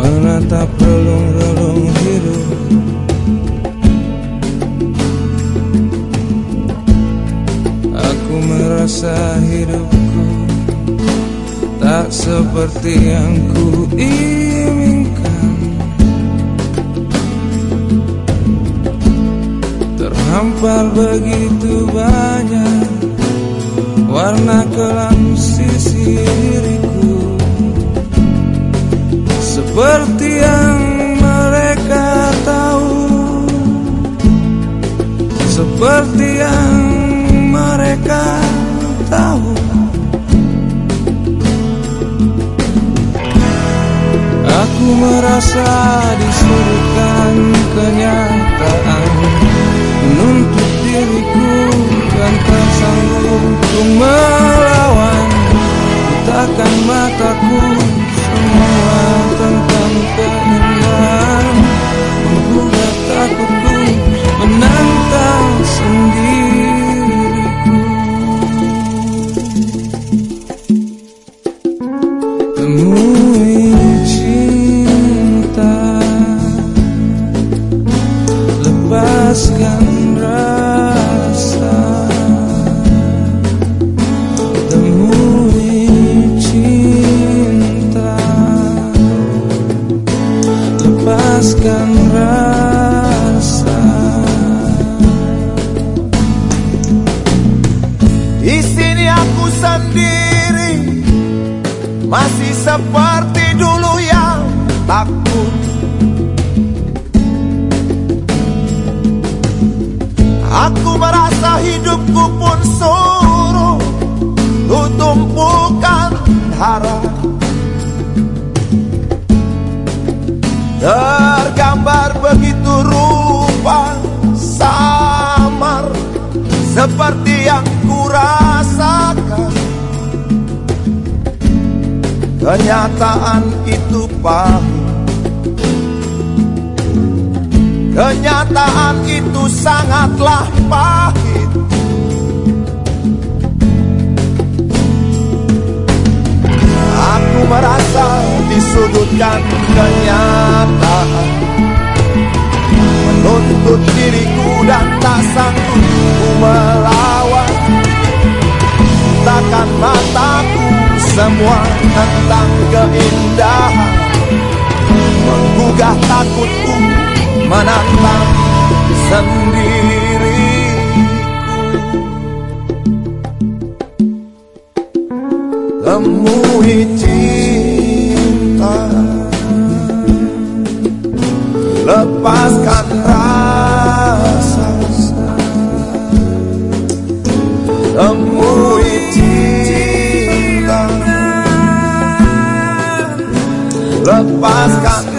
Menatap relung-relung hidup. Aku merasa hidupku Tak seperti yang ku inginkan. Terhampar begitu banyak Warna kelam sisi Seperti yang mereka tahu. Seperti yang mereka tahu. Aku merasa disebutkan kenyataan. Menuntut diriku dan tak sanggup untuk masih seperti dulu yang takut. Aku merasa hidupku pun suruh tumpukan harap. Tergambar begitu rupa samar seperti yang kurasakan. Kenyataan itu pahit. Kenyataan itu sangatlah pahit. Aku merasa disudutkan kenyataan semua tentang keindahan. Menggugah takutku menantang sendiriku Temui cinta. Lepaskan rasa. Temui cinta Lepaskan